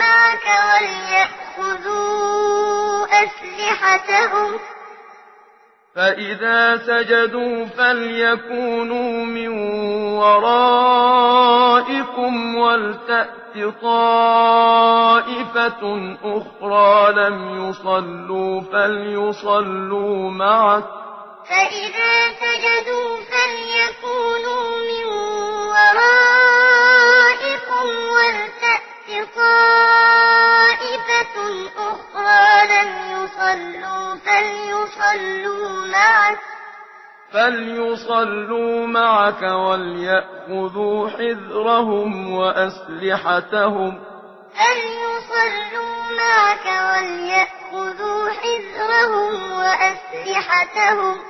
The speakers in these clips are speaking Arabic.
معك وليأخذوا أسلحتهم. فإذا سجدوا فليكونوا من ورائكم ولتأت طائفة أخرى لم يصلوا فليصلوا معك. فإذا سجدوا فليكونوا الكفار لم يصلوا فليصلوا معك. فليصلوا معك وليأخذوا حذرهم وأسلحتهم. فليصلوا معك وليأخذوا حذرهم وأسلحتهم.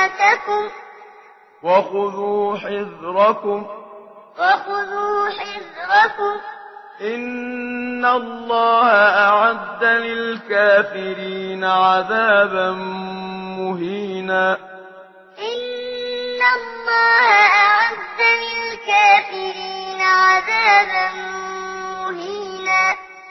شفاعتكم وخذوا حذركم. وخذوا حذركم. إن الله أعد للكافرين عذابا مهينا.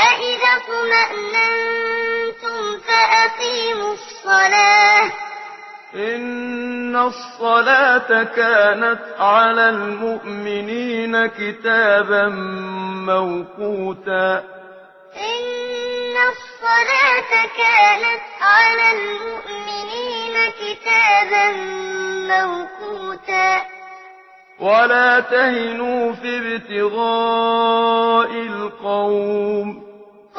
فإذا طمأننتم فأقيموا الصلاة إن الصلاة كانت على المؤمنين كتابا موقوتا إن الصلاة كانت على المؤمنين كتابا موقوتا ولا تهنوا في ابتغاء القوم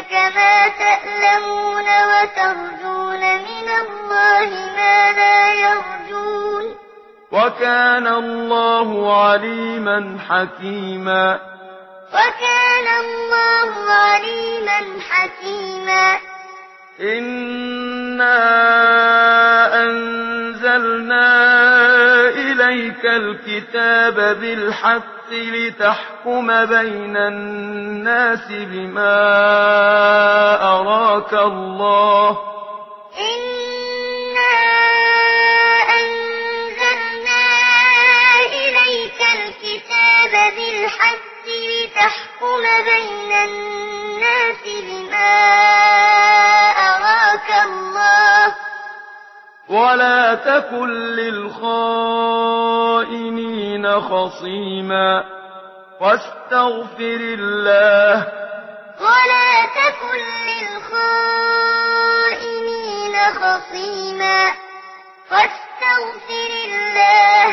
كما تألمون وترجون من الله ما لا يرجون. وكان الله عليما حكيما. وكان الله عليما حكيما. إنا أنزلنا إليك الكتاب بالحق لتحكم بين الناس بما أراك الله. إنا أنزلنا إليك الكتاب بالحق لتحكم بين ولا تكن للخائنين خصيما واستغفر الله ولا تكن للخائنين خصيما واستغفر الله